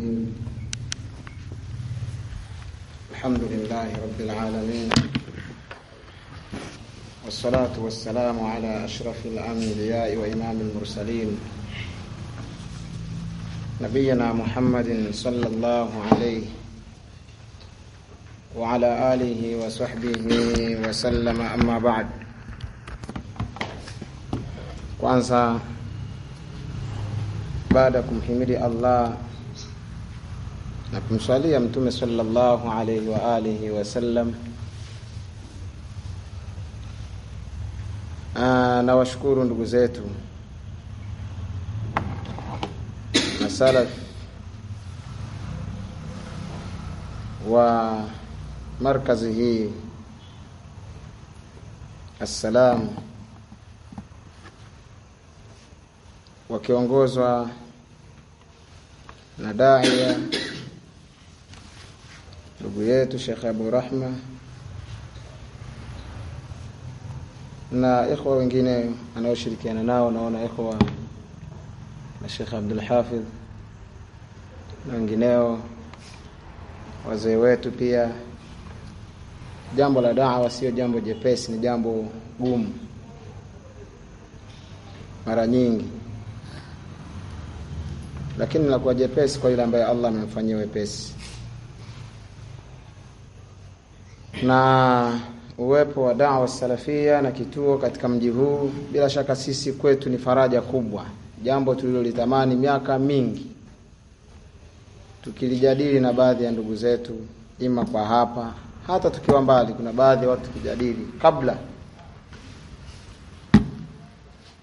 الرحيم. الحمد لله رب العالمين. والصلاة والسلام على أشرف الأنبياء وإمام المرسلين. نبينا محمد صلى الله عليه وعلى آله وصحبه وسلم. أما بعد. baada ya kumhimidi Allah na kumswalia mtume sallallahu alaihi wa alihi wasallam na washukuru ndugu zetu na salaf wa markazi hii. Assalam. Wakiongozwa na daia ndugu yetu Sheikh Abu Rahma na ikhwa wengine anaoshirikiana nao, naona ikhwa na Sheikh Abdul Hafidh na wengineo, wazee wetu pia. Jambo la da'wa sio jambo jepesi, ni jambo gumu mara nyingi lakini linakuwa jepesi kwa yule ambaye Allah amemfanyia wepesi. Na uwepo wa dawa salafia na kituo katika mji huu, bila shaka sisi kwetu ni faraja kubwa, jambo tulilolitamani miaka mingi, tukilijadili na baadhi ya ndugu zetu, ima kwa hapa, hata tukiwa mbali. Kuna baadhi ya watu tukijadili kabla,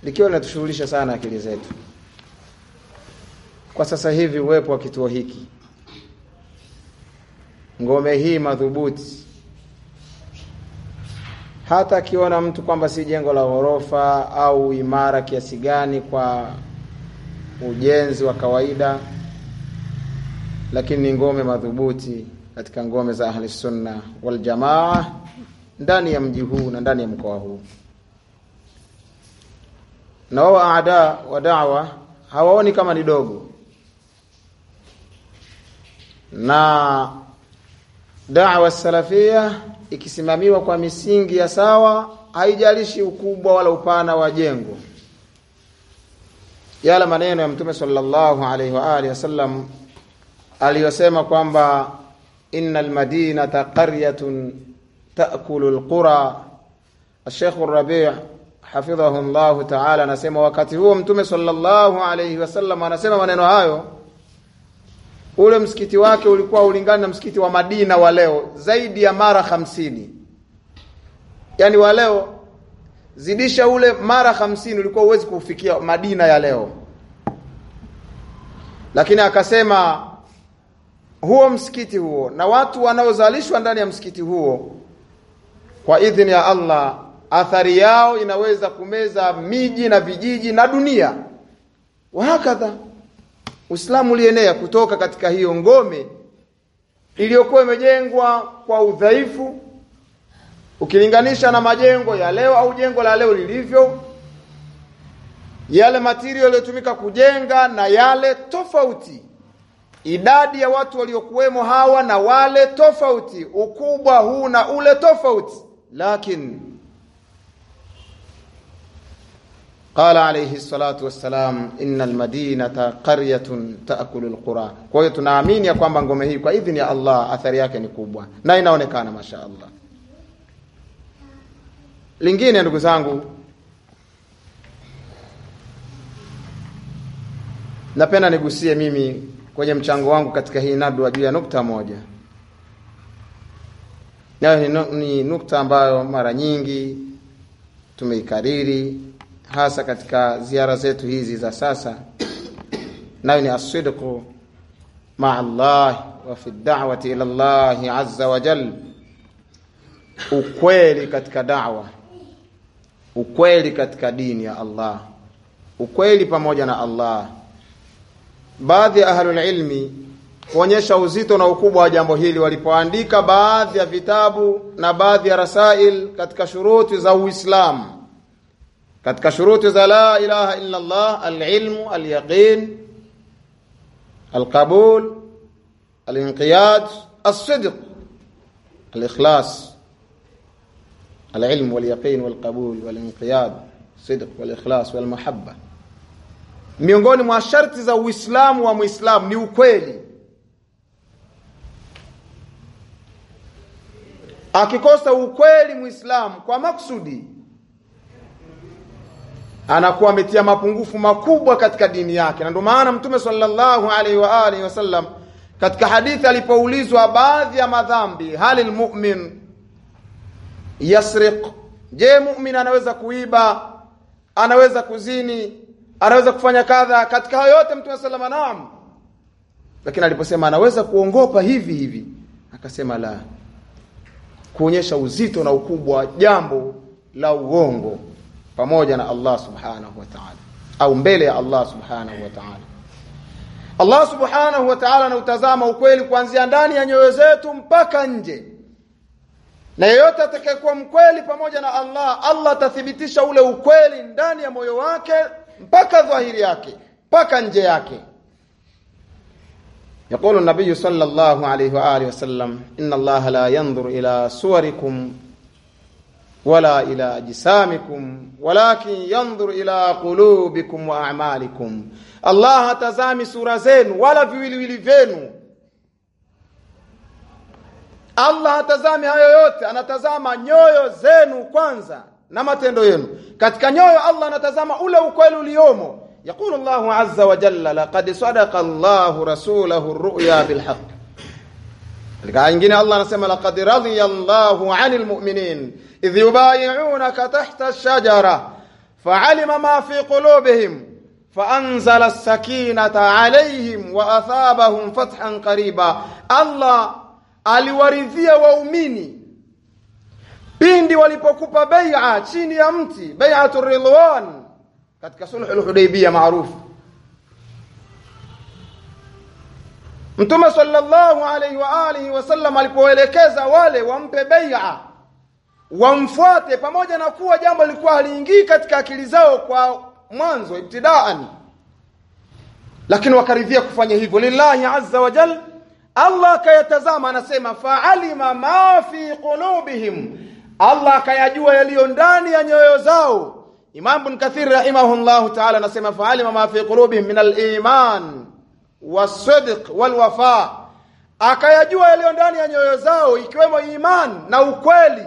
likiwa linatushughulisha sana akili zetu. Kwa sasa hivi uwepo wa kituo hiki, ngome hii madhubuti, hata akiona mtu kwamba si jengo la ghorofa au imara kiasi gani kwa ujenzi wa kawaida, lakini ni ngome madhubuti katika ngome za ahli sunna wal jamaa ndani ya mji huu na ndani ya mkoa huu, na wao aada wa da'wa hawaoni kama ni dogo. Na da'wa salafia ikisimamiwa kwa misingi ya sawa, haijalishi ukubwa wala upana wa jengo. yala maneno ya Mtume sallallahu alaihi wa alihi wasallam aliyosema kwamba innal madinata qaryatun ta'kulu alqura. Sheikh Rabi' hafidhahu Allah ta'ala anasema wakati huo Mtume sallallahu alaihi wasallam anasema maneno hayo ule msikiti wake ulikuwa ulingana na msikiti wa Madina wa leo zaidi ya mara hamsini. Yaani wa leo zidisha ule mara hamsini, ulikuwa huwezi kufikia Madina ya leo. Lakini akasema huo msikiti huo na watu wanaozalishwa ndani ya msikiti huo, kwa idhini ya Allah, athari yao inaweza kumeza miji na vijiji na dunia, wahakadha Uislamu ulienea kutoka katika hiyo ngome iliyokuwa imejengwa kwa udhaifu ukilinganisha na majengo ya leo au jengo la leo lilivyo, yale material yaliyotumika kujenga na yale tofauti, idadi ya watu waliokuwemo hawa na wale tofauti, ukubwa huu na ule tofauti, lakini Qala alayhi salatu wassalam innal almadinata qaryatun taakulu alqura. Kwa hiyo tunaamini ya kwamba ngome hii kwa idhini ya Allah athari yake ni kubwa na inaonekana masha Allah. Lingine ndugu zangu, napenda nigusie mimi kwenye mchango wangu katika hii nadwa juu ya nukta moja, nayo ni nukta ambayo mara nyingi tumeikariri hasa katika ziara zetu hizi za sasa, nayo ni asidqu maa Allah wa fi da'wati ila Allah azza wa jal, ukweli katika da'wa, ukweli katika dini ya Allah, ukweli pamoja na Allah. Baadhi ya ahlul ilmi kuonyesha uzito na ukubwa wa jambo hili walipoandika baadhi ya vitabu na baadhi ya rasail katika shuruti za Uislamu katika shuruti za la ilaha illa Allah alilmu alyaqin alqabul الانقياد الصدق الإخلاص العلم واليقين والقبول والانقياد صدق والإخلاص والمحبة miongoni mwa sharti za Uislamu wa Muislamu ni ukweli. Akikosa ukweli Muislamu kwa maksudi, anakuwa ametia mapungufu makubwa katika dini yake, na ndio maana Mtume sallallahu alaihi wa alihi wasallam katika hadithi alipoulizwa baadhi ya madhambi, hali lmumin yasriq, je, mumin anaweza kuiba, anaweza kuzini, anaweza kufanya kadha? Katika hayo yote Mtume sallallahu naam, lakini aliposema anaweza kuongopa hivi hivi, akasema la, kuonyesha uzito na ukubwa jambo la uongo pamoja na Allah subhanahu wa ta'ala, au mbele ya Allah subhanahu wa ta'ala. Allah subhanahu wa ta'ala anautazama ukweli kuanzia ndani ya nyoyo zetu mpaka nje, na yeyote atakayekuwa mkweli pamoja na Allah, Allah atathibitisha ule ukweli ndani ya moyo wake mpaka dhahiri yake mpaka nje yake. يقول النبي صلى الله عليه وآله وسلم إن الله لا ينظر إلى صوركم ولا إلى أجسامكم ولكن ينظر إلى قلوبكم وأعمالكم Allah hatazami sura zenu wala viwiliwili vyenu. Allah hatazami hayo yote, anatazama nyoyo zenu kwanza na matendo yenu. Katika nyoyo Allah anatazama ule ukweli uliomo. Yaqulu Allahu azza wa jalla laqad sadaqa Allahu rasulahu ar-ru'ya bil haqq. Katika aya nyingine Allah anasema laqad radiya Allahu 'anil mu'minin idh yubayi'unaka tahta ash-shajara fa'alima ma fi qulubihim فأنزل السكينة عليهم وأثابهم فتحا قريبا الله aliwaridhia waumini pindi walipokupa bai'a chini ya mti bai'atu ridwan katika sulhu al-hudaybiyah maarufu Mtume sallallahu alayhi wa alihi wasallam alipoelekeza wale wampe bai'a wamfuate pamoja na kuwa jambo lilikuwa haliingii katika akili zao kwa mwanzo ibtidaan. Lakini wakaridhia kufanya hivyo. Lillahi azza wa jal Allah akayatazama anasema fa'alima ma fi qulubihim. Allah akayajua yaliyo ndani ya nyoyo zao. Imam Ibn Kathir rahimahullah ta'ala anasema fa'alima ma fi qulubihim min al-iman was-sidq wal-wafa akayajua yaliyo ndani ya nyoyo zao ikiwemo iman na ukweli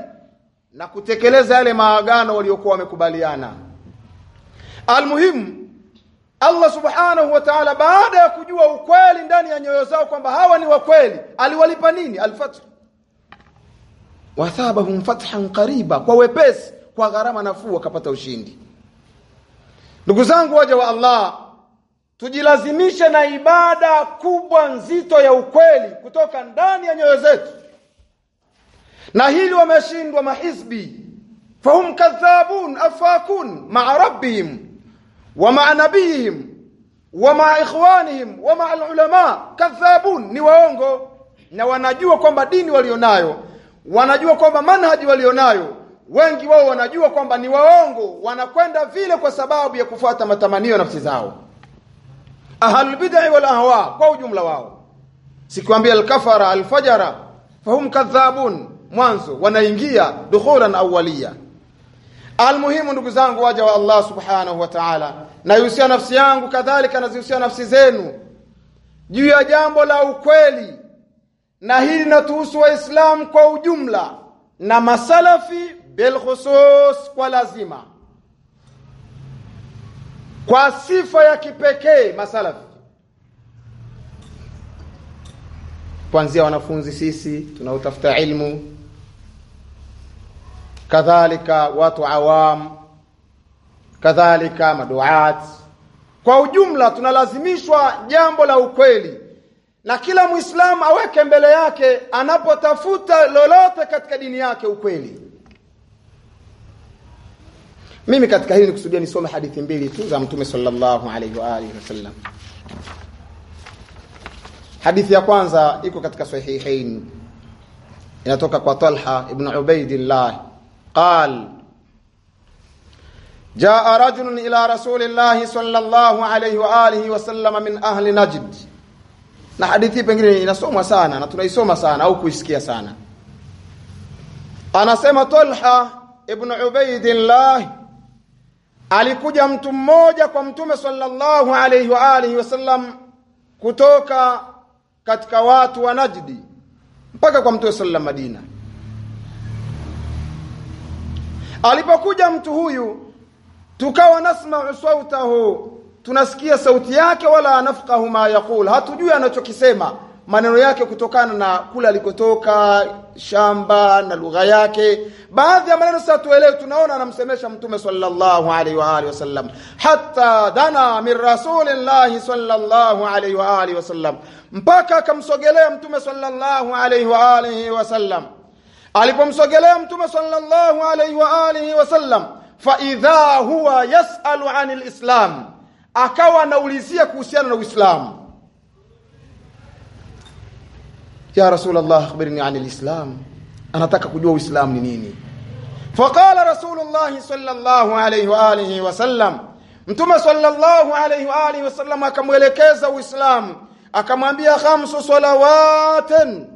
na kutekeleza yale maagano waliokuwa wamekubaliana. Almuhimu Allah subhanahu wa ta'ala baada ya kujua ukweli ndani ya nyoyo zao kwamba hawa ni wakweli, aliwalipa nini? Alfath. Wathabahum fathan qariba kwa wepesi kwa gharama nafuu wakapata ushindi. Ndugu zangu waja wa Allah tujilazimishe na ibada kubwa nzito ya ukweli kutoka ndani ya nyoyo zetu. Na hili wameshindwa mahizbi. Fahum kadhabun afakun ma'a rabbihim wa ma'a nabiyihim wa ma'a ikhwanihim wa ma'a ulama kadhabun ni waongo. Na wanajua kwamba dini walionayo wanajua kwamba manhaji walionayo wengi wao wanajua kwamba ni waongo. Wanakwenda vile kwa sababu ya kufuata matamanio nafsi zao ahlul bid'ah wal ahwa kwa ujumla wao. Sikwambia al-kafara al-fajara fahum kadhabun mwanzo wanaingia dukhulan awwaliya. Almuhimu ndugu zangu waja wa Allah subhanahu wa ta'ala naihusia nafsi yangu kadhalika nazihusia nafsi zenu juu ya jambo la ukweli. Na hili linatuhusu waislamu kwa ujumla na masalafi bil khusus kwa lazima kwa sifa ya kipekee masalafi kuanzia wanafunzi sisi tunaotafuta ilmu. Kadhalika watu awam. Kadhalika maduat. Kwa ujumla tunalazimishwa jambo la ukweli. Na kila muislamu aweke mbele yake anapotafuta lolote katika dini yake ukweli mimi katika hili nikusudia nisome hadithi mbili tu za Mtume sallallahu alaihi wa alihi wasallam. Hadithi ya kwanza iko katika Sahihain, inatoka kwa Talha ibn Ubaidillah qal jaa rajulun ila Rasulillah sallallahu alaihi wa alihi wasallam min ahli Najd. Na hadithi pengine inasomwa sana na tunaisoma sana au kuisikia sana. Anasema Talha ibn Ubaidillah alikuja mtu mmoja kwa mtume sallallahu alayhi wa alihi wasallam kutoka katika watu wa Najdi mpaka kwa mtume sallallahu Madina. Alipokuja mtu huyu tukawa nasma'u sautahu tunasikia sauti yake wala nafqahu ma yaqul. Hatujui anachokisema maneno yake kutokana na kule alikotoka shamba na lugha yake. Baadhi ya maneno sasa tuelewe tunaona anamsemesha mtume sallallahu alaihi wa alihi wasallam. Hatta dana min rasulillahi sallallahu alaihi wa alihi wasallam. Mpaka akamsogelea mtume sallallahu alaihi wa alihi wasallam. Alipomsogelea mtume sallallahu alaihi wa alihi wasallam fa idha huwa yasalu anil islam. Akawa anaulizia kuhusiana na uislamu ya rasulullah akhbirni anil islam. Anataka kujua uislamu ni nini. Faqala rasulullah sallallahu alayhi wa alihi wasallam mtume sallallahu alayhi wa alihi wasallam akamwelekeza uislamu akamwambia khamsu salawatin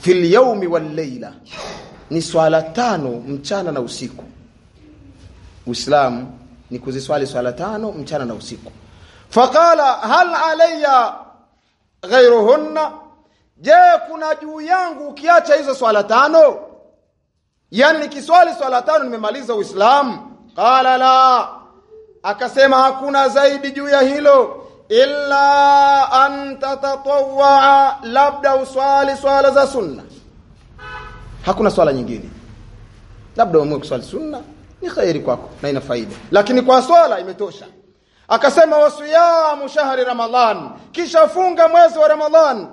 fil yawmi wal layla. Ni swala tano mchana na usiku. Uislamu ni kuziswali swala tano mchana na usiku. Faqala hal alayya ghairuhunna je kuna juu yangu ukiacha hizo swala tano? Yani nikiswali swala tano nimemaliza uislamu. Qala la. Akasema hakuna zaidi juu ya hilo. Illa an tatatawwa labda uswali swala za sunna. Hakuna swala nyingine. Labda uamue kuswali sunna ni khairi kwako na ina faida. Lakini kwa swala imetosha akasema wasiyamu shahri ramadhan kisha funga mwezi wa ramadhan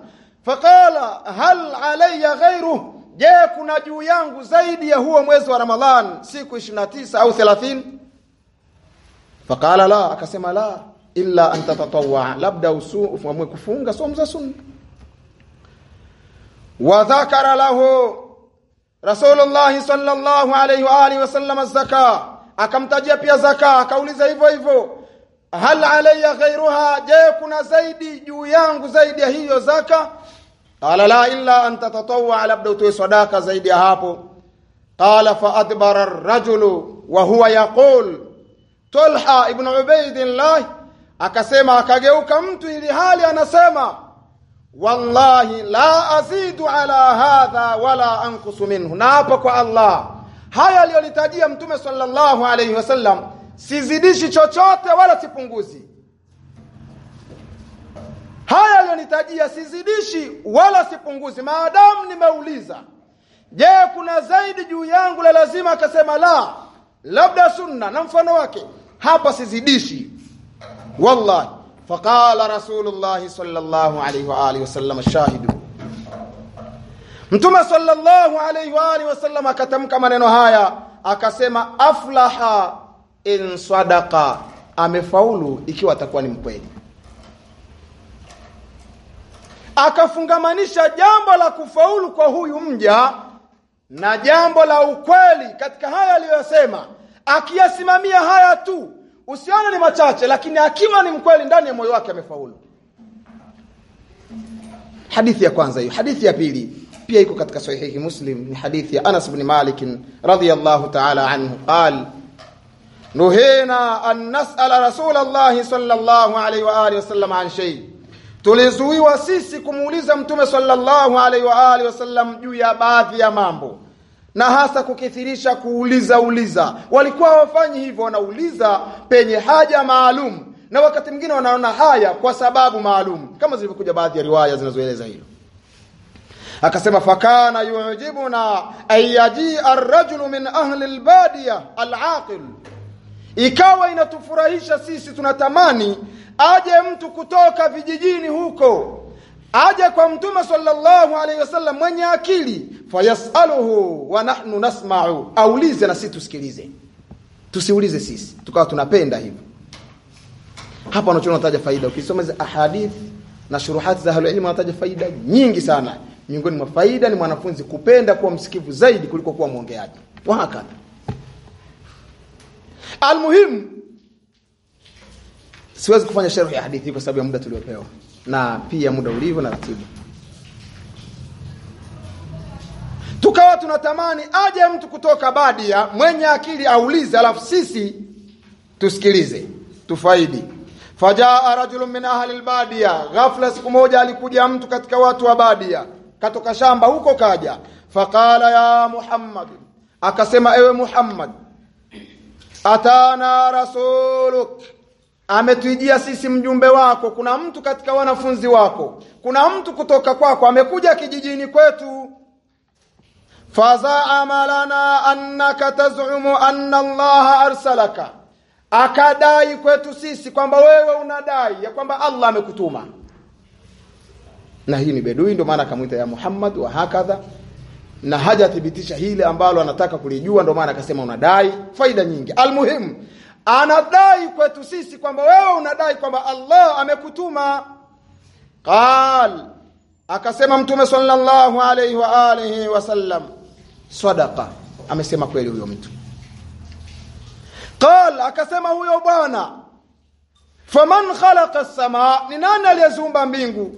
faqala hal alayya ghayru je kuna juu yangu zaidi ya huo mwezi wa ramadhan siku 29 au 30 faqala la. Akasema la illa an tatatawwa labda usuamue kufunga somo za sunna. Wa dhakara lahu rasulullah sallallahu alayhi wa alihi wasallam zaka akamtajia pia zaka akauliza hivyo hivyo hal alayya ghayruha je kuna zaidi juu yangu zaidi ya hiyo zaka? Qala la illa an tatatawwa labda utoe sadaka zaidi ya hapo. Qala fa adbara ar-rajulu wa huwa yaqul. Talha ibn Ubaidillah akasema akageuka mtu ili hali anasema wallahi la azidu ala hadha wala anqusu minhu. Na hapa kwa Allah. Haya aliyolitajia mtume sallallahu alayhi wasallam sizidishi chochote wala sipunguzi. Haya aliyonitajia sizidishi wala sipunguzi. Maadamu nimeuliza je kuna zaidi juu yangu la lazima? Akasema la labda sunna na mfano wake. Hapa sizidishi. Wallahi. Faqala rasulullah sallallahu alayhi wa alihi wasallam shahidu. Mtume sallallahu alayhi wa alihi wasallam akatamka maneno haya akasema aflaha in sadaqa amefaulu ikiwa atakuwa ni mkweli. Akafungamanisha jambo la kufaulu kwa huyu mja na jambo la ukweli katika haya aliyosema akiyasimamia haya tu usione ni machache lakini akiwa ni mkweli ndani ya moyo wake amefaulu. Hadithi ya kwanza hiyo. Hadithi ya pili pia iko katika sahihi muslim ni hadithi ya Anas ibn Malik radhiyallahu ta'ala anhu. Qala nuhina an nas'ala rasulullah sallallahu alayhi wa alihi wasallam an shay. Tulizuiwa sisi kumuuliza mtume sallallahu alayhi wa alihi wasallam juu ya baadhi ya mambo. Na hasa kukithirisha kuuliza uliza. Walikuwa wafanyi hivyo wanauliza penye haja maalum. Na wakati mwingine wanaona haya kwa sababu maalum. Kama zilivyokuja baadhi ya riwaya zinazoeleza hilo. Akasema fakana yujibuna ayaji arrajulu min ahli al-badiya al-aqil ikawa inatufurahisha sisi tunatamani aje mtu kutoka vijijini huko aje kwa mtume sallallahu alaihi wasallam mwenye akili. Fayasaluhu wa nahnu nasma'u aulize na sisi tusikilize. Tusiulize sisi tukawa tunapenda hivyo. Hapa wanachoona wanataja faida. Ukisoma hizo ahadith na shuruhati za ahlul anataja faida nyingi sana. Miongoni mwa faida ni mwanafunzi kupenda kuwa msikivu zaidi kuliko kuwa mwongeaji. Wahakadha almuhimu siwezi kufanya sharhi ya hadithi kwa sababu ya muda tuliopewa. Na pia muda ulivyo na ratiba. Tukawa tunatamani aje mtu kutoka badia mwenye akili aulize alafu sisi tusikilize tufaidi. Fajaa rajulun min ahli albadia ghafla siku moja alikuja mtu katika watu wa badia katoka shamba huko kaja. Faqala ya muhammad. Akasema ewe muhammad atana rasuluk ametujia sisi mjumbe wako. Kuna mtu katika wanafunzi wako. Kuna mtu kutoka kwako. Amekuja kijijini kwetu. Fazaama lana annaka tazumu anna allaha arsalaka. Akadai kwetu sisi kwamba wewe unadai ya kwamba allah amekutuma. Na hii ni bedui ndio maana akamwita ya muhammad wa hakadha na hajathibitisha hili ambalo anataka kulijua ndio maana akasema unadai faida nyingi. Almuhimu anadai kwetu sisi kwamba wewe unadai kwamba allah amekutuma. Qal akasema mtume sallallahu alayhi wa alihi wasallam sadaqa amesema kweli huyo mtu. Qal akasema huyo bwana faman khalaqa as-samaa ni nani aliyezumba mbingu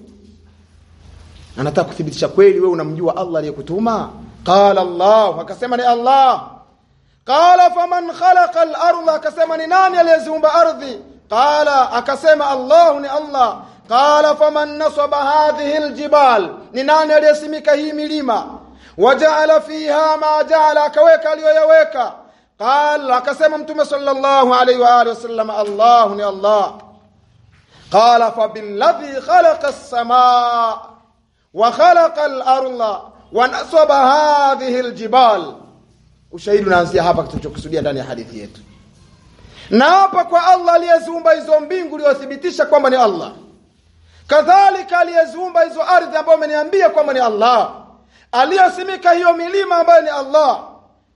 anataka kuthibitisha kweli wewe unamjua Allah aliyekutuma? Qala Allah akasema ni Allah. Qala faman khalaqa al-ardha akasema ni nani aliyeziumba ardhi? Qala akasema Allah ni Allah. Qala faman nasaba hadhihi al-jibal ni nani aliyesimika hii milima? Waja'ala fiha ma ja'ala akaweka aliyoyaweka. Qala akasema mtume sallallahu alayhi wa alihi wasallam Allah ni Allah. Qala fa billadhi khalaqa as-samaa wa khalaqa al-ardha wa nasaba hadhihi al-jibal. Ushahidi unaanzia hapa tulichokusudia ndani ya hadithi yetu. Na hapa kwa Allah aliyeziumba hizo mbingu aliyothibitisha kwamba ni Allah. Kadhalika aliyeziumba hizo ardhi ambayo ameniambia kwamba ni Allah. Aliyosimika hiyo milima ambayo ni Allah.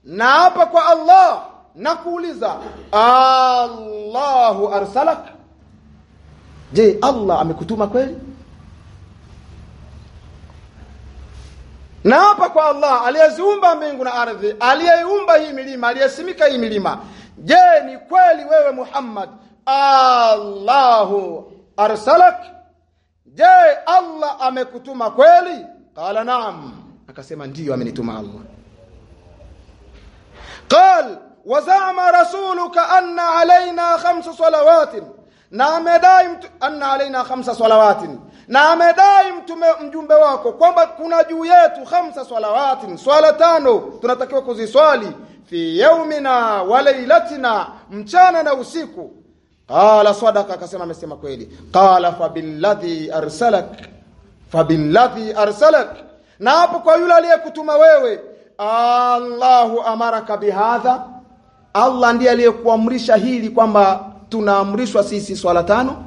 Na hapa kwa Allah na kuuliza Allahu arsalak? Je Allah amekutuma kweli na hapa kwa Allah aliyeziumba mbingu na ardhi aliyeiumba hii milima aliyesimika hii milima. Je ni kweli wewe Muhammad Allahu arsalak? Je Allah amekutuma kweli? Qala naam. Akasema ndiyo amenituma Allah. Qal wazama rasuluka anna alaina khamsu salawatin na amedai anna alaina khamsa salawatin. Na amedai mtume mjumbe wako kwamba kuna juu yetu khamsa salawatin. Swala tano tunatakiwa kuziswali. Fi yaumina wa lailatina mchana na usiku. Qala sadaqa akasema amesema kweli. Qala fabilladhi arsalak. Fa billadhi arsalak. Na hapo kwa yule aliyekutuma wewe Allahu amaraka bihadha Allah ndiye aliyekuamrisha hili kwamba tunaamrishwa sisi swala tano.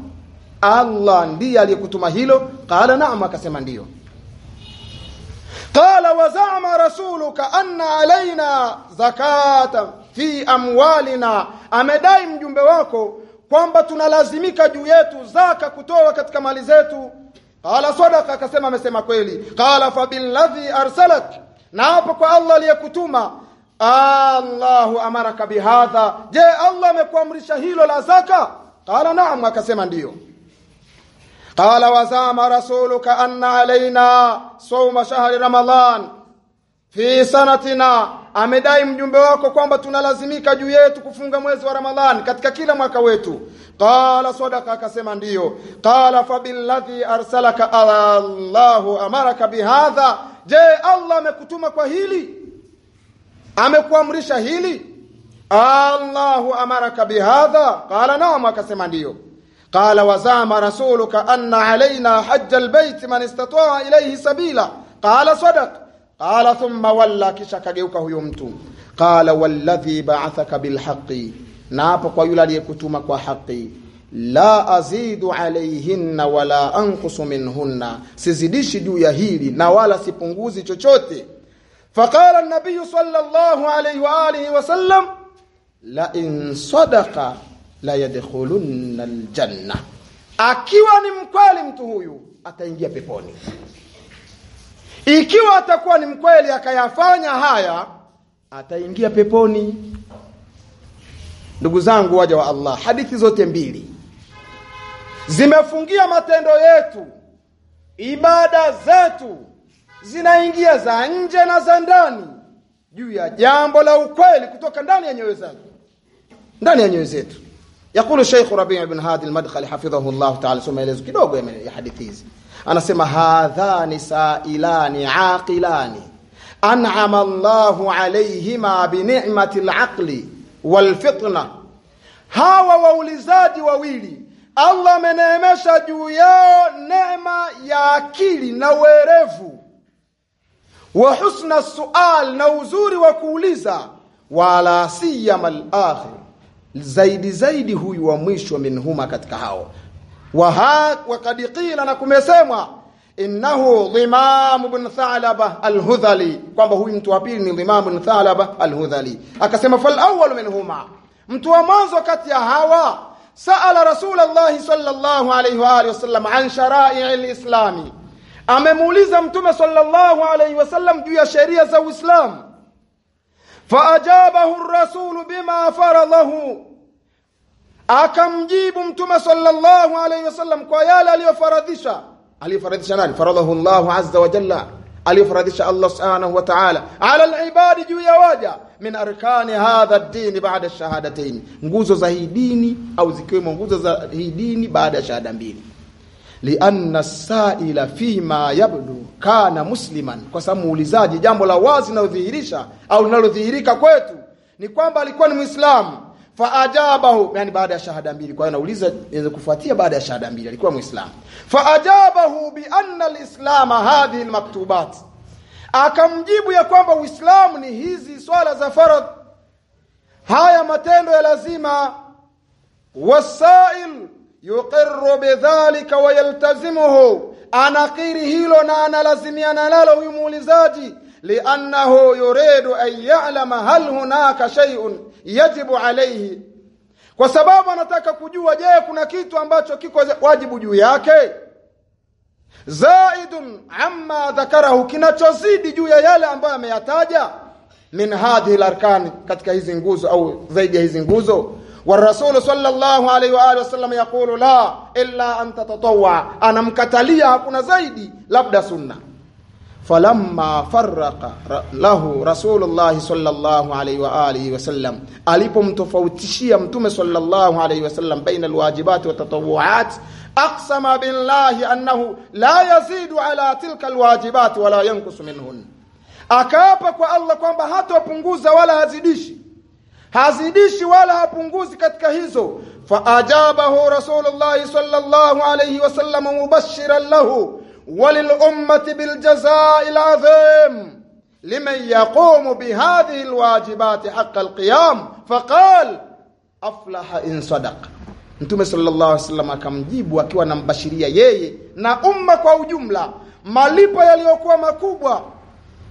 Allah ndiye aliyekutuma hilo. Qala naam akasema ndiyo qala wa za'ama rasuluka anna alaina zakata fi amwalina. Amedai mjumbe wako kwamba tunalazimika juu yetu zaka kutoa katika mali zetu. Qala sadaqa akasema amesema kweli. Qala fa billadhi arsalak. Na hapo kwa Allah aliyekutuma Allahu amaraka bihadha. Je Allah amekuamrisha hilo la zaka? Qala naam akasema ndiyo qala wazama rasuluka anna alaina sawma shahri ramadan. Fi sanatina amedai mjumbe wako kwamba tunalazimika juu yetu kufunga mwezi wa ramadhan katika kila mwaka wetu. Qala sadaqa akasema ndiyo qala fa billadhi arsalaka Allahu amaraka bihadha. Je Allah amekutuma kwa hili amekuamrisha hili? Allahu amaraka bihadha. Qala naam akasema ndiyo. Qala wazama rasuluka anna alaina hajj albayt man istata'a ilayhi sabila. Qala sadaq. Qala thumma walla kisha kageuka huyo mtu. Qala walladhi ba'athaka bilhaqi, na hapo kwa yule aliyekutuma kwa haki la azidu alayhinna wala anqusu minhunna. Sizidishi juu ya hili na wala sipunguzi chochote فقال النبي صلى الله عليه واله وسلم لئن صدق لا يدخلن الجنه akiwa ni mkweli mtu huyu ataingia peponi ikiwa atakuwa ni mkweli akayafanya haya ataingia peponi ndugu zangu waja wa Allah hadithi zote mbili zimefungia matendo yetu ibada zetu zinaingia za nje na za ndani juu ya jambo la ukweli kutoka ndani ya nyoyo zetu ndani ya nyoyo zetu يقول الشيخ ربيع بن هادي المدخلي حفظه الله تعالى ثم maelezo kidogo ya hadithi hizi anasema hadhani sailani aqilani an'ama Allahu alayhima bi ni'mati al-aqli wal fitna hawa waulizaji wawili Allah ameneemesha juu yao neema ya akili na uerevu wa husna sual na uzuri wa kuuliza wala siyama al-akhir. Zaidi zaidi huyu wa mwisho minhuma katika hao. Wa wakad qila na kumesemwa innahu dhimam ibn thalaba al-hudhali. Kwamba huyu mtu wa pili ni dhimam ibn thalaba al-hudhali. Akasema fal awwal minhuma. Mtu wa mwanzo kati ya hawa saala rasulullah sallallahu alayhi wa alihi wasallam an shara'i al-islam amemuuliza mtume sallallahu alayhi wasallam juu ya sheria za uislamu. Faajabahu ar-rasul bima faradahu akamjibu mtume sallallahu alayhi wasallam kwa yale aliyofaradhisha. Aliyofaradhisha nani? Faradahu Allah azza wa jalla. Aliyofaradhisha Allah subhanahu wa ta'ala. Ala al-ibadi juu ya waja. Min arkani hadha ad-din ba'da ash-shahadatayn nguzo za hii dini au zikiwemo nguzo za hii dini baada ya shahada mbili lianna saila fima yabdu kana musliman. Kwa sababu muulizaji jambo la wazi linalodhihirisha au linalodhihirika kwetu ni kwamba alikuwa ni muislamu. Faajabahu yani baada ya shahada mbili. Kwa hiyo anauliza inaweza kufuatia baada ya shahada mbili alikuwa muislamu. Faajabahu bi anna alislama hadhihi almaktubat. Akamjibu ya kwamba uislamu ni hizi swala za farad. Haya matendo ya lazima. Wasail yuqirru bidhalika wa yaltazimuhu. Anakiri hilo na analazimiana nalo huyu muulizaji liannahu yuridu an ya'lama hal hunaka shay'un yajibu alayhi. Kwa sababu anataka kujua je kuna kitu ambacho kiko wajibu juu yake? Zaidun amma dhakarahu kinachozidi juu ya yale ambayo ameyataja. Min hadhihi al-arkan katika hizi nguzo au zaidi ya hizi nguzo والرسول صلى الله عليه واله وسلم يقول لا الا ان تتطوع انا mkatalia hakuna zaidi labda sunna falamma farraqa lahu rasulullah sallallahu alayhi wa alihi wasallam alipomtofautishia mtume sallallahu alayhi wasallam baina alwajibat wa tatawuat aqsama billahi annahu la yazidu ala tilka alwajibat wala yankusu minhun akaapa kwa Allah kwamba hatapunguza wala hazidishi hazidishi wala hapunguzi katika hizo faajabahu rasulullah sallallahu alayhi wasallam mubashiran lahu وللأمة بالجزاء العظيم لمن يقوم بهذه الواجبات حق القيام فقال أفلح إن صدق Mtume sallallahu alaihi wasallam akamjibu akiwa anambashiria yeye na umma kwa ujumla malipo yaliyokuwa makubwa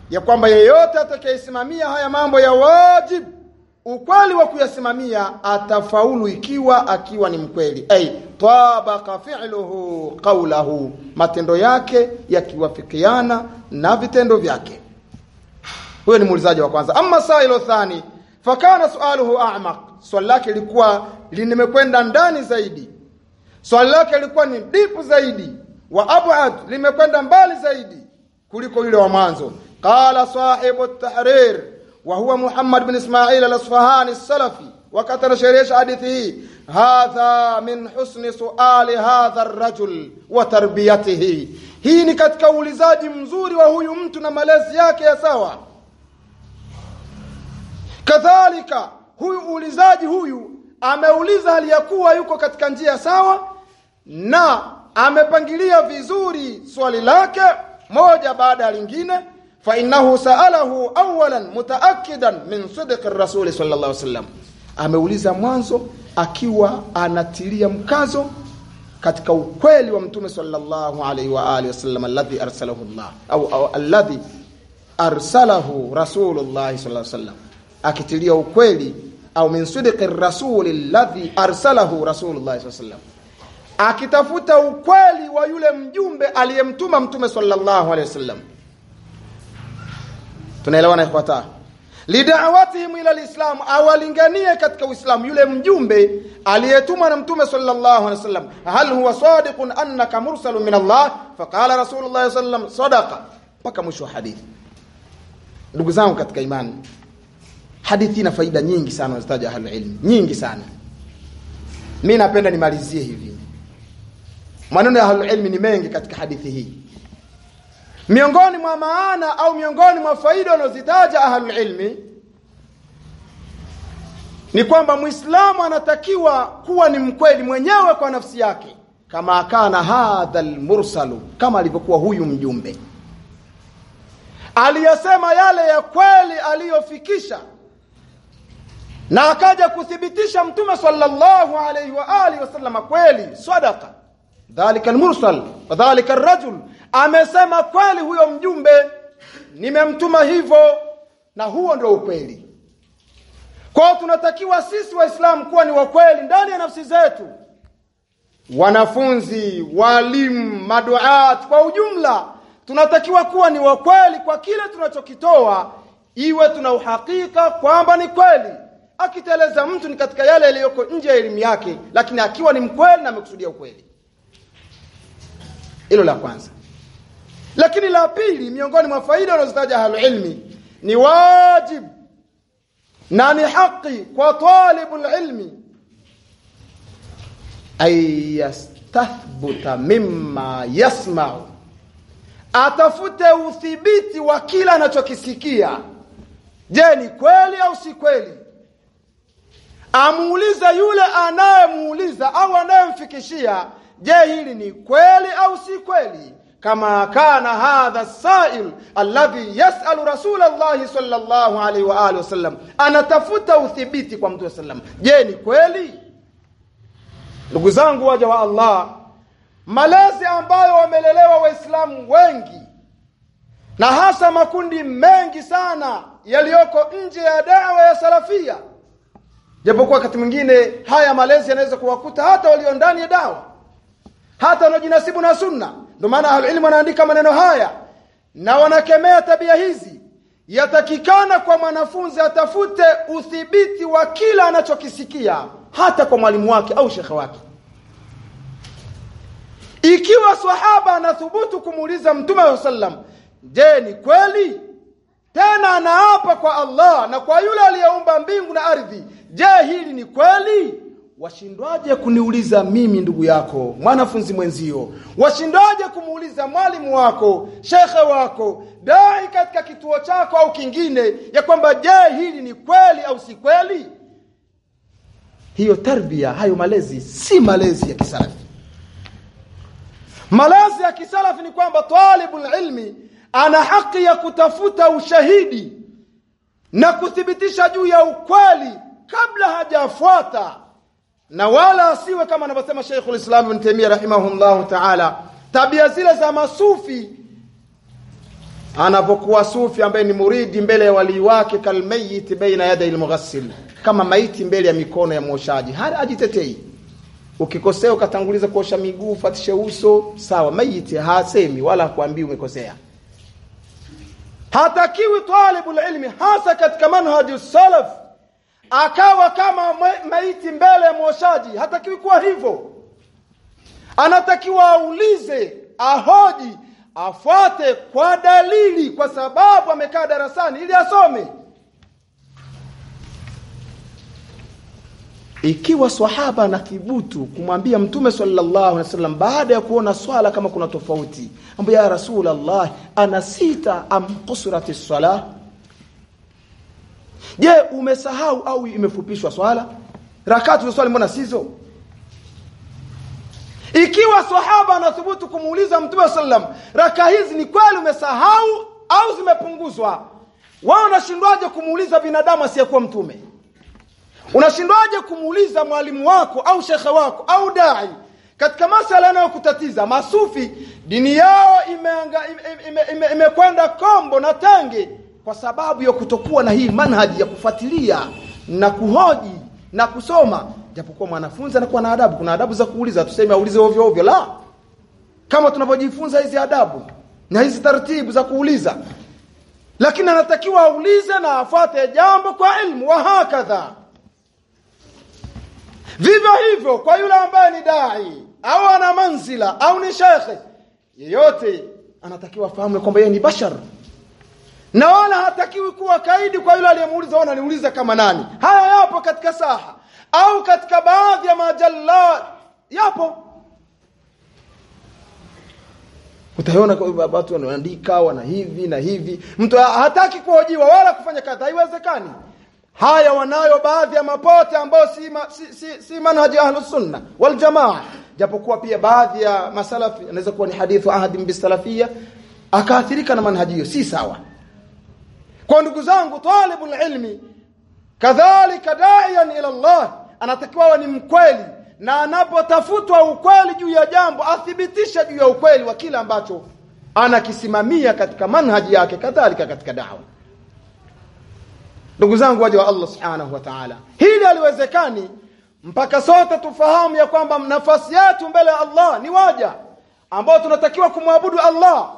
ya kwamba yeyote atakayesimamia haya mambo ya wajib ukweli wa kuyasimamia atafaulu ikiwa akiwa ni mkweli. Ay tabaka fi'luhu qawlahu. Matendo yake yakiwafikiana na vitendo vyake. Huyo ni muulizaji wa kwanza. Amma sailo thani fakana sualuhu a'maq. Swali lake lilikuwa limekwenda ndani zaidi. Swali lake lilikuwa ni deep zaidi. Wa ab'ad limekwenda mbali zaidi kuliko yule wa mwanzo. Qala sahibu wa huwa Muhammad bin Ismail al-Asfahani salafi wakati anasherehesha hadithi hii hadha min husni suali hadha ar-rajul wa tarbiyatihi. Hii ni katika uulizaji mzuri wa huyu mtu na malezi yake ya sawa. Kadhalika huyu uulizaji huyu ameuliza hali yuko katika njia sawa na amepangilia vizuri swali lake moja baada ya lingine فإنه سأله أولا متأكدا من صدق الرسول صلى الله عليه وسلم ameuliza mwanzo akiwa anatilia mkazo katika ukweli wa mtume sallallahu alaihi wa alihi wasallam alladhi arsalahu Allah au, au alladhi arsalahu rasulullah sallallahu alaihi wasallam akitilia ukweli au min sidqi rasuli alladhi arsalahu rasulullah sallallahu alaihi wasallam akitafuta ukweli wa yule mjumbe aliyemtuma mtume sallallahu alaihi wasallam tunaelewana ikhwata? Lidawatihim ila alislam awalinganie katika uislamu yule mjumbe aliyetumwa na mtume sallallahu alaihi wasallam. Hal huwa sadiqun annaka mursalun min Allah? Faqala rasulullah sallam sadaqa. Paka mwisho wa hadithi. Ndugu zangu katika imani hadithi ina faida nyingi sana wanazitaja ahlul ilm nyingi sana. Mimi napenda nimalizie hivi. Maneno ya ahlul ilm ni mengi katika hadithi hii miongoni mwa maana au miongoni mwa faida wanazitaja ahlul ilmi ni kwamba muislamu anatakiwa kuwa ni mkweli mwenyewe kwa nafsi yake kama akana hadha almursalu kama alivyokuwa huyu mjumbe. Aliyasema yale ya kweli aliyofikisha na akaja kuthibitisha mtume sallallahu alayhi wa alihi wasallam kweli sadaqa. Dhalika almursal wa dhalika arrajul amesema kweli huyo mjumbe nimemtuma hivyo na huo ndio ukweli. Kwa tunatakiwa sisi waislamu kuwa ni wakweli ndani ya nafsi zetu. Wanafunzi walimu maduat kwa ujumla tunatakiwa kuwa ni wakweli kwa kile tunachokitoa iwe tuna uhakika kwamba ni kweli. Akiteleza mtu ni katika yale yaliyoko nje ya elimu yake lakini akiwa ni mkweli na amekusudia ukweli. Hilo la kwanza lakini la pili miongoni mwa faida wanazotaja ahlulilmi ni wajib na ni haki kwa talibul ilmi ayastathbuta mimma yasma'u. Atafute uthibiti wa kila anachokisikia. Je ni kweli au si kweli? Amuulize yule anayemuuliza au anayemfikishia je hili ni kweli au si kweli kama kana hadha sail alladhi yasalu rasulallahi sallallahu alaihi wa alihi wasallam. Anatafuta uthibiti kwa mtume sallam je ni kweli? Ndugu zangu waja wa Allah malezi ambayo wamelelewa waislamu wengi na hasa makundi mengi sana yaliyoko nje ya dawa ya salafia japokuwa wakati mwingine haya malezi yanaweza kuwakuta hata walio ndani ya dawa hata wanaojinasibu na sunna ndio maana ahlulilmu wanaandika maneno haya na wanakemea tabia hizi. Yatakikana kwa mwanafunzi atafute uthibiti wa kila anachokisikia hata kwa mwalimu wake au shekhe wake. Ikiwa sahaba anathubutu kumuuliza mtume wa sallam je ni kweli? Tena anaapa kwa Allah na kwa yule aliyeumba mbingu na ardhi je hili ni kweli washindwaje kuniuliza mimi ndugu yako mwanafunzi mwenzio? Washindwaje kumuuliza mwalimu wako shekhe wako dai katika kituo chako au kingine ya kwamba je hili ni kweli au si kweli? Hiyo tarbia hayo malezi si malezi ya kisalafi. Malezi ya kisalafi ni kwamba talibul ilmi ana haki ya kutafuta ushahidi na kuthibitisha juu ya ukweli kabla hajafuata na wala asiwe kama anavyosema Sheikhul Islam Ibn Taymiyyah rahimahullahu ta'ala. Tabia zile za masufi anapokuwa sufi ambaye ni muridi mbele ya walii wake kalmayit baina yaday almughassil kama maiti mbele ya mikono ya mwoshaji ajitetei ukikosea ukatanguliza kuosha miguu fatishe uso sawa. Maiti hasemi wala hakuambii umekosea. Hatakiwi talibul ilmi hasa katika manhaji salaf akawa kama maiti mbele ya mwoshaji. Hatakiwi kuwa hivyo. Anatakiwa aulize ahoji afuate kwa dalili kwa sababu amekaa darasani ili asome. Ikiwa swahaba na anathibutu kumwambia mtume sallallahu alaihi wasallam baada ya kuona swala kama kuna tofauti ambaye ya rasulullah ana sita am salah je umesahau au imefupishwa swala? Rakatu za swali mbona sizo? Ikiwa sahaba anathubutu kumuuliza mtume sallam raka hizi ni kweli umesahau au zimepunguzwa? Wao unashindwaje kumuuliza binadamu asiyekuwa mtume? Unashindwaje kumuuliza mwalimu wako au shekhe wako au dai katika masala yanayokutatiza? Masufi dini yao imekwenda ime, ime, ime, ime kombo na tange kwa sababu ya kutokuwa na hii manhaji ya kufuatilia na kuhoji na kusoma. Japokuwa mwanafunzi anakuwa na adabu. Kuna adabu za kuuliza. Tuseme aulize ovyo ovyo. La. Kama tunavyojifunza hizi adabu na hizi taratibu za kuuliza. Lakini anatakiwa aulize na afuate jambo kwa ilmu. Wa hakadha. Vivyo hivyo kwa yule ambaye ni dai au ana manzila au ni shekhe yeyote anatakiwa afahamu kwamba yeye ni bashar na wala hatakiwi kuwa kaidi kwa yule aliyemuuliza wana aliuliza kama nani. Haya yapo katika saha. Au katika baadhi ya majalla yapo. Utaona watu wanaandika wana hivi na hivi. Mtu hataki kuhojiwa wala kufanya kadha haiwezekani. Haya wanayo baadhi ya mapote ambayo si, ma, si, si, si manhaji ahlus sunna wal jamaa. Japokuwa pia baadhi ya masalafi anaweza kuwa ni hadithu ahadin bisalafia akaathirika na manhaji hiyo. Si sawa kwa ndugu zangu talibul ilmi kadhalika da'iyan ila Allah anatakiwa ni mkweli na anapotafutwa ukweli juu ya jambo athibitisha juu ya ukweli wa kila ambacho anakisimamia katika manhaji yake kadhalika katika dawa. Ndugu zangu waja wa Allah subhanahu wa ta'ala hili haliwezekani mpaka sote tufahamu ya kwamba nafasi yetu mbele ya Allah ni waja ambao tunatakiwa kumwabudu Allah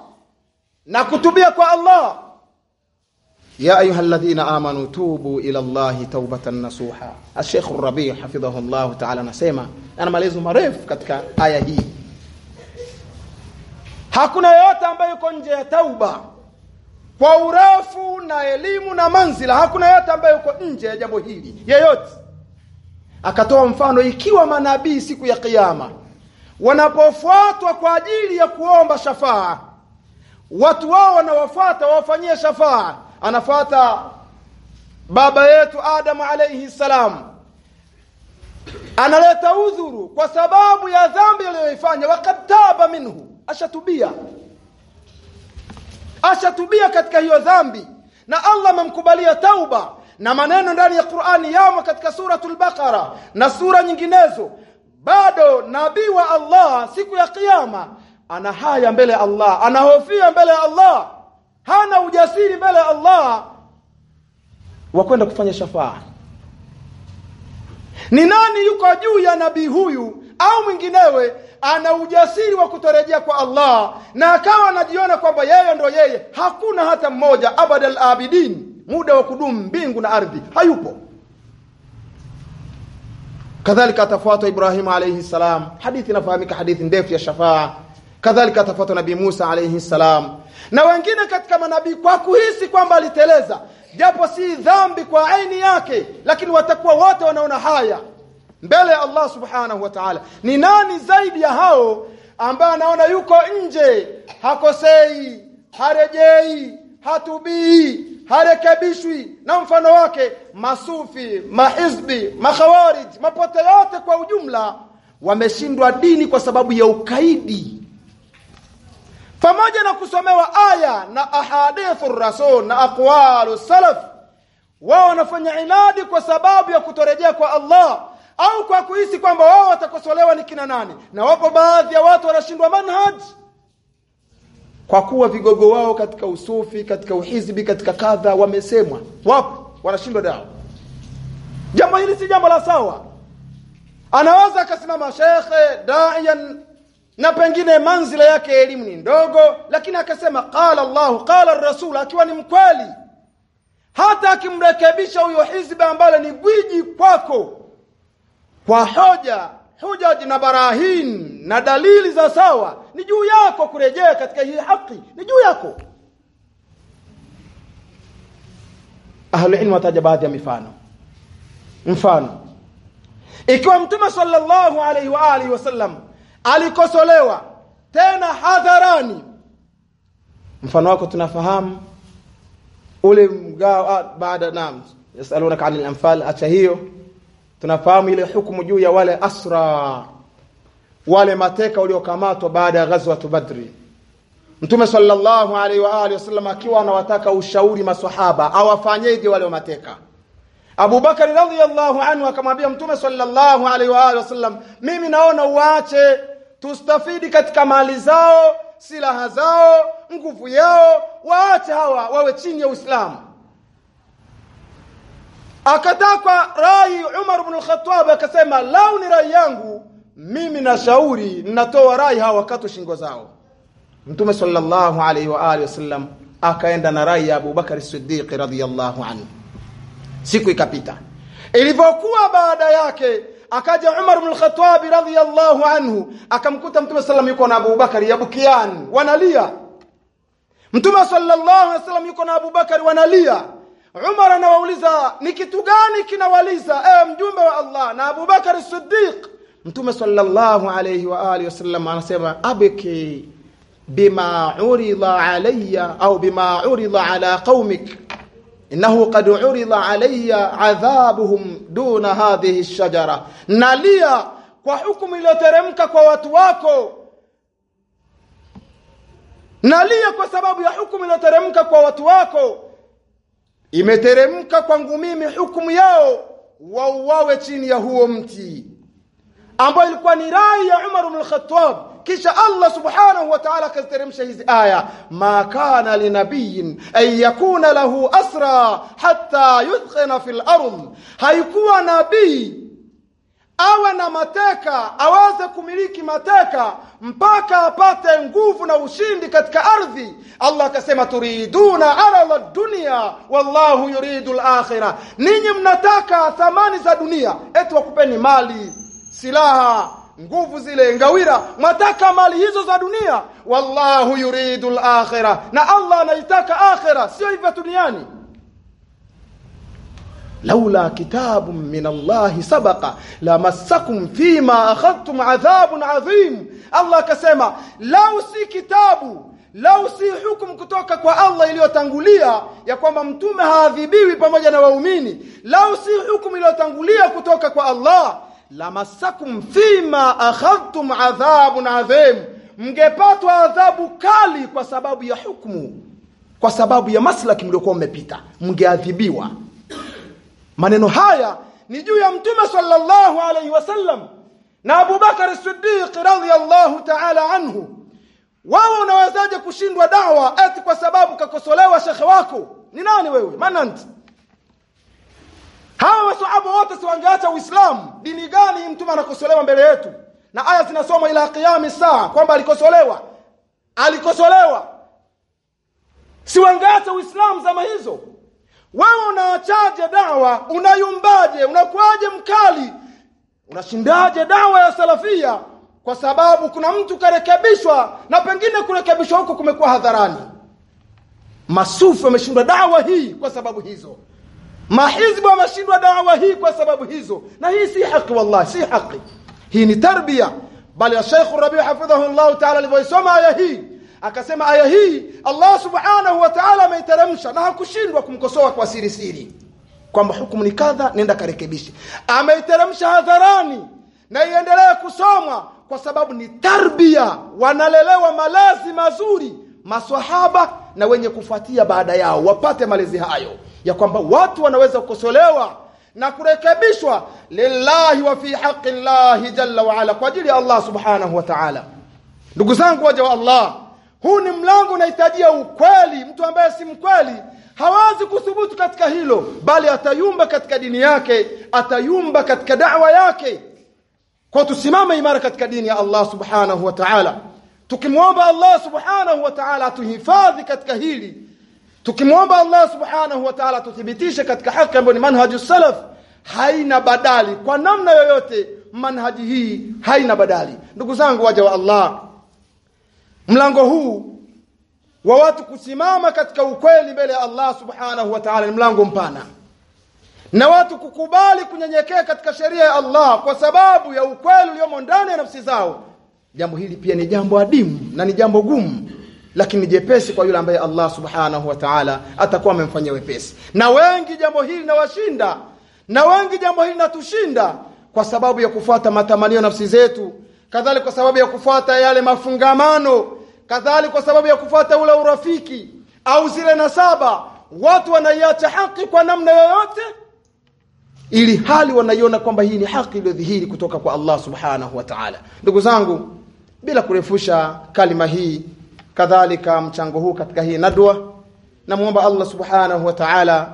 na kutubia kwa Allah ya ayuha الذين amanu tubu ila الله taubatan nasuha الشيخ Rabi hafidhahu الله ta'ala anasema ana maelezo marefu katika aya hii hakuna yote ambaye yuko nje ya tauba kwa urefu na elimu na manzila hakuna yote ambaye yuko nje ya jambo hili yeyote akatoa mfano ikiwa manabii siku ya kiyama wanapofuatwa kwa ajili ya kuomba shafaa watu wao wanawafuata wawafanyie shafaa anafuata baba yetu Adamu alayhi salam. Analeta udhuru kwa sababu ya dhambi aliyoifanya. Wakad taba minhu. Ashatubia. Ashatubia katika hiyo dhambi. Na Allah amemkubalia tauba na maneno ndani ya Qur'ani yamo katika suratul Baqara na sura nyinginezo. Bado nabii wa Allah siku ya kiyama ana haya mbele ya Allah anahofia mbele ya Allah hana ujasiri mbele ya Allah wa kwenda kufanya shafaa. Ni nani yuko juu ya nabii huyu au mwinginewe ana ujasiri wa kutorejea kwa Allah na akawa anajiona kwamba yeye ndo yeye? Hakuna hata mmoja abadal abidin muda wa kudumu mbingu na ardhi hayupo. Kadhalika atafuatwa Ibrahim alayhi salam. Hadithi inafahamika hadithi ndefu ya shafaa. Kadhalika atafuatwa nabii Musa alayhi salam na wengine katika manabii kwa kuhisi kwamba aliteleza japo si dhambi kwa aini yake lakini watakuwa wote wanaona haya. Mbele ya Allah subhanahu wa ta'ala. Ni nani zaidi ya hao ambaye anaona yuko nje? Hakosei harejei hatubii harekebishwi na mfano wake. Masufi mahizbi makhawarij mapote yote kwa ujumla wameshindwa dini kwa sababu ya ukaidi pamoja na kusomewa aya na ahadithu rasul na aqwalu salaf wao wanafanya inadi kwa sababu ya kutorejea kwa Allah au kwa kuhisi kwamba wao watakosolewa ni kina nani. Na wapo baadhi ya watu wanashindwa manhaj kwa kuwa vigogo wao katika usufi katika uhizbi katika kadha wamesemwa. Wapo wanashindwa dawa jambo hili si jambo la sawa. Anaweza akasimama shekhe daiyan na pengine manzila yake elimu ni ndogo lakini akasema qala Allah qala rasul akiwa ni mkweli. Hata akimrekebisha huyo hizba ambaye ni gwiji kwako kwa hoja hoja na barahin na dalili za sawa ni juu yako kurejea katika hii haki ni juu yako. Ahli ilmu wataja baadhi ya mifano. Mfano ikiwa mtume sallallahu alaihi wa alihi wasallam alikosolewa tena hadharani. Mfano wako tunafahamu ule mgao baada naam yasalunaka anil anfal acha hiyo. Tunafahamu ile hukumu juu ya wale asra wale mateka waliokamatwa baada ya ghazwatu badri mtume sallallahu alaihi wa alihi wasallam akiwa anawataka ushauri maswahaba awafanyeje wale mateka Abu Bakari radhiyallahu anhu akamwambia mtume sallallahu alaihi wa alihi wasallam mimi naona uache tustafidi katika mali zao silaha zao nguvu yao waache hawa wawe chini ya Uislamu. Akatakwa rai Umar ibn al-Khattab akasema lau ni rai yangu mimi nashauri natoa rai hawa wakati shingo zao. Mtume sallallahu alaihi wa alihi wasallam akaenda na rai ya Abu Abubakar Siddiq radhiyallahu anhu siku ikapita. Ilivyokuwa baada yake akaja Umar ibn al-Khattab radhiyallahu anhu akamkuta Mtume sallam yuko na Abu Bakari yabukian wanalia. Mtume sallallahu alaihi wasallam yuko na Abu Bakari wanalia. Umar anawauliza ni kitu gani kinawaliza eh mjumbe wa Allah? Na Abu Bakari Siddiq Mtume sallallahu alayhi wa alihi wasallam anasema abiki bima urida alayya au bima urida ala qaumik innahu qad urida alayya adhabuhum duna hadhihi ash-shajara nalia kwa hukumu iliyoteremka kwa watu wako. Nalia kwa sababu ya hukumu iliyoteremka kwa watu wako. Imeteremka kwangu mimi hukumu yao wauawe chini ya huo mti. Ambayo ilikuwa ni rai ya Umar ibn al-Khattab kisha Allah subhanahu wa ta'ala akaziteremsha hizi aya ma kana linabiyin an yakuna lahu asra hatta yuthkhina fil ardh haikuwa nabii awe na mateka aweze kumiliki mateka mpaka apate nguvu na ushindi katika ardhi. Allah akasema turiduna arala dunya wallahu yuridu al-akhirah ninyi mnataka thamani za dunia. Eti wakupeni mali silaha nguvu zile ngawira mwataka mali hizo za dunia. Wallahu yuridu al-akhirah. Na Allah anaitaka akhirah sio hivyo duniani. Laula kitabu min Allah sabaqa lamassakum fima akhadtum adhabun adhim. Allah akasema lau si kitabu lau si hukumu kutoka kwa Allah iliyotangulia ya kwamba mtume haadhibiwi pamoja na waumini lau si hukumu iliyotangulia kutoka kwa Allah lamassakum fima akhadhtum adhabun adhim mngepatwa adhabu kali kwa sababu ya hukumu kwa sababu ya maslaki mliokuwa mmepita. Mngeadhibiwa. Maneno haya ni juu ya mtume sallallahu alayhi wasallam na Abu Bakar Siddiq radhiyallahu ta'ala anhu. Wao unawezaje kushindwa dawa eti kwa sababu kakosolewa shekhe wako? Ni nani wewe? Manant hawa maswahaba wote si wangeacha uislamu. Dini gani mtume anakosolewa mbele yetu? Na aya zinasoma ila qiyami saa kwamba alikosolewa. Alikosolewa. Si wangeacha uislamu zama hizo. Wewe unaachaje dawa? Unayumbaje? Unakuaje mkali? Unashindaje dawa ya salafia? Kwa sababu kuna mtu karekebishwa na pengine kurekebishwa huko kumekuwa hadharani. Masufu ameshindwa dawa hii kwa sababu hizo mahizbu wameshindwa dawa hii kwa sababu hizo. Na hii si haki wallahi si haki. Hii ni tarbia bali Sheikh Rabi hafidhahu Allah ta'ala alivyosoma aya hii akasema aya hii Allah subhanahu wa ta'ala ameiteremsha na hakushindwa kumkosoa kwa siri siri. Kwamba hukumu ni kadha nenda karekebishe. Ameiteremsha hadharani na iendelee kusomwa kwa sababu ni tarbia wanalelewa malezi mazuri maswahaba na wenye kufuatia baada yao wapate malezi hayo ya kwamba watu wanaweza kukosolewa na kurekebishwa lillahi wa fi haqqi llahi jalla wa ala kwa ajili ya Allah subhanahu wa ta'ala. Ndugu zangu waja wa Allah huu ni mlango unahitajia ukweli. Mtu ambaye si mkweli hawezi kuthubutu katika hilo bali atayumba katika dini yake atayumba katika da'wa yake. Kwa tusimame imara katika dini ya Allah subhanahu wa ta'ala. Tukimwomba Allah subhanahu wa ta'ala atuhifadhi katika hili tukimwomba Allah subhanahu wa ta'ala tuthibitishe katika haki ambayo ni manhaju salaf haina badali. Kwa namna yoyote manhaji hii haina badali. Ndugu zangu waja wa Allah mlango huu wa watu kusimama katika ukweli mbele ya Allah subhanahu wa ta'ala ni mlango mpana. Na watu kukubali kunyenyekea katika sheria ya Allah kwa sababu ya ukweli uliomo ndani ya nafsi zao. Jambo hili pia ni jambo adimu na ni jambo gumu lakini jepesi kwa yule ambaye Allah subhanahu wa ta'ala atakuwa amemfanyia wepesi. Na wengi jambo hili linawashinda, na wengi jambo hili natushinda kwa sababu ya kufuata matamanio nafsi zetu. Kadhalika kwa sababu ya kufuata yale mafungamano. Kadhalika kwa sababu ya kufuata ule urafiki. Au zile nasaba. Watu wanaiacha haki kwa namna yoyote. Ili hali wanaiona kwamba hii ni haki iliyodhihiri kutoka kwa Allah subhanahu wa ta'ala. Ndugu zangu bila kurefusha kalima hii kadhalika mchango huu katika hii nadwa. Namuomba Allah subhanahu wa ta'ala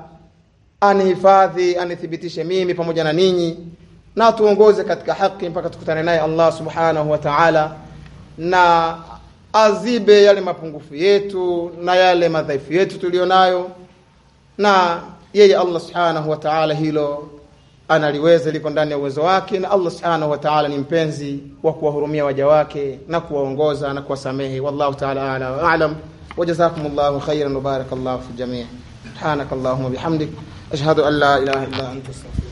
anihifadhi anithibitishe mimi pamoja na ninyi na tuongoze katika haki mpaka tukutane naye Allah subhanahu wa ta'ala na azibe yale mapungufu yetu na yale madhaifu yetu tulionayo na yeye Allah subhanahu wa ta'ala hilo analiweza liko ndani ya uwezo wake na Allah subhanahu wa ta'ala ni mpenzi wa kuwahurumia waja wake na kuwaongoza na kuwasamehe. Wallahu ta'ala a'la wa a'lam. Wa jazakumullahu khairan wa barakallahu fi jami' subhanakallahumma bihamdik. Ashhadu an la ilaha illa anta astaghfiruka